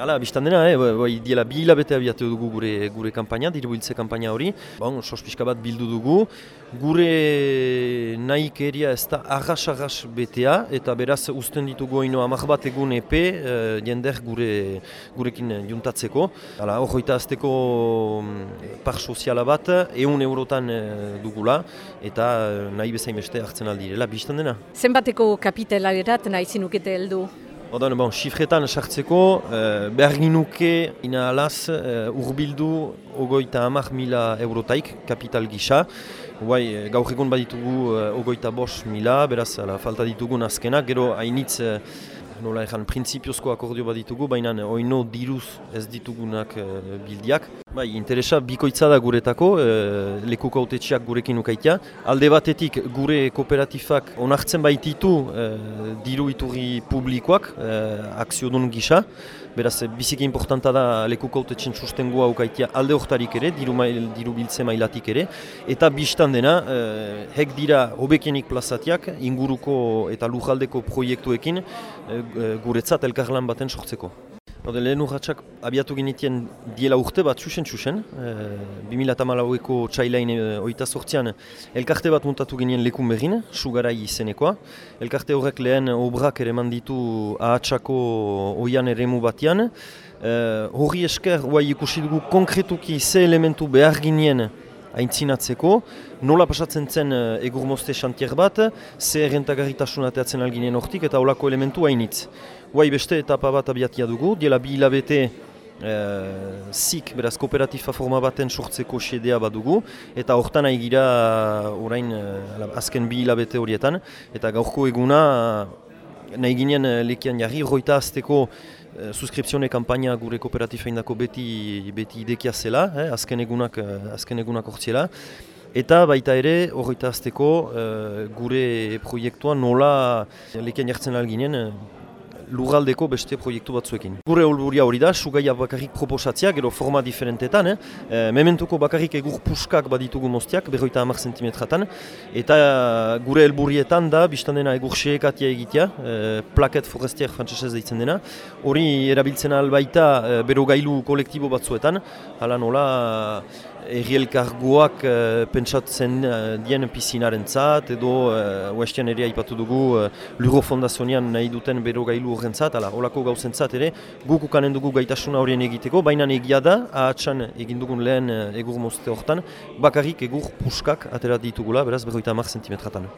Hala, biztan dena, eh, bai, diela bi hilabete abiatu dugu gure gure kampaina, dirubiltze kampaina hori. Bon, sospizka bat bildu dugu. Gure nahik eria ez da arras-arras betea, eta beraz uzten ditugu ino amak bat egun epe uh, jender gure, gurekin juntatzeko. Hala, hori azteko mm, par soziala bat, eun eurotan uh, dugula, eta uh, nahi bezain beste hartzen aldirela, biztan dena. Zenbateko kapitela erat nahi zinukete heldu? Odan, bon, xifretan sartzeko, uh, behar ginuke ina alaz uh, urbildu ogoita amak mila eurotaik kapital gisa. Guai, eh, gaur egon baditugu uh, ogoita bos mila, beraz, ala, falta ditugun azkenak, gero hainitz uh, nola ezan, prinsipiozko akordio bat ditugu, baina oino diruz ez ditugunak uh, bildiak. Bai, interesa bikoitza da guretako, uh, lekuko autetxeak gurekin ukaitia. Alde batetik gure kooperatifak onartzen baititu uh, diru iturri publikoak, uh, akziodun gisa. Beraz, biziki importanta da lekuko autetxen sustengua ukaitia alde hortarik ere, diru, mail, diru biltze mailatik ere. Eta biztan dena, uh, hek dira hobekenik plazatiak, inguruko eta lujaldeko proiektuekin, Eh, guretzat elkarlan baten sortzeko. Ode, lehen urratxak abiatu genitien diela urte bat txusen. E, 2008ko txailain e, oita sortzian elkarte bat muntatu genien lekun berin, sugarai izenekoa. Elkarte horrek lehen obrak ere manditu ahatxako oian ere mu batian. E, horri esker, ikusi dugu konkretuki ze elementu behar ginien aintzinatzeko, nola pasatzen zen uh, egur mozte xantier bat, ze errentagarritasun ateatzen alginen hortik eta olako elementu hainitz. Guai beste etapa bat abiatia dugu, diela bi hilabete uh, zik, beraz, kooperatifa forma baten sortzeko xedea bat dugu, eta hortan nahi gira orain azken bi hilabete horietan, eta gaurko eguna nahi ginen uh, lekian jarri, roita azteko Eh, suskripzione kampaina gure kooperatifa indako beti, beti idekia zela, eh, azken egunak, eh, azken egunak ortsiela. Eta baita ere, horreta azteko, eh, gure proiektua nola leken jartzen alginen, lugaldeko beste proiektu batzuekin. Gure olburia hori da, sugaia bakarrik proposatzea, gero forma diferentetan, eh? E, mementuko bakarrik egur puskak baditugu moztiak, berroita hamar zentimetratan, eta gure helburietan da, biztan dena egur seekatia egitea, e, plaket forestier frantzesez deitzen dena, hori erabiltzen albaita e, bero gailu kolektibo batzuetan, hala nola, errielkargoak uh, pentsatzen uh, dien pizinaren zat, edo uh, ere aipatu dugu uh, Luro nahi duten bero gailu horren zat, ala, holako gauzen zat ere, guk ukanen dugu gaitasuna horien egiteko, baina egia da, ahatsan egin dugun lehen uh, egur mozte hortan, bakarrik egur puskak atera ditugula, beraz berroita mar zentimetratan.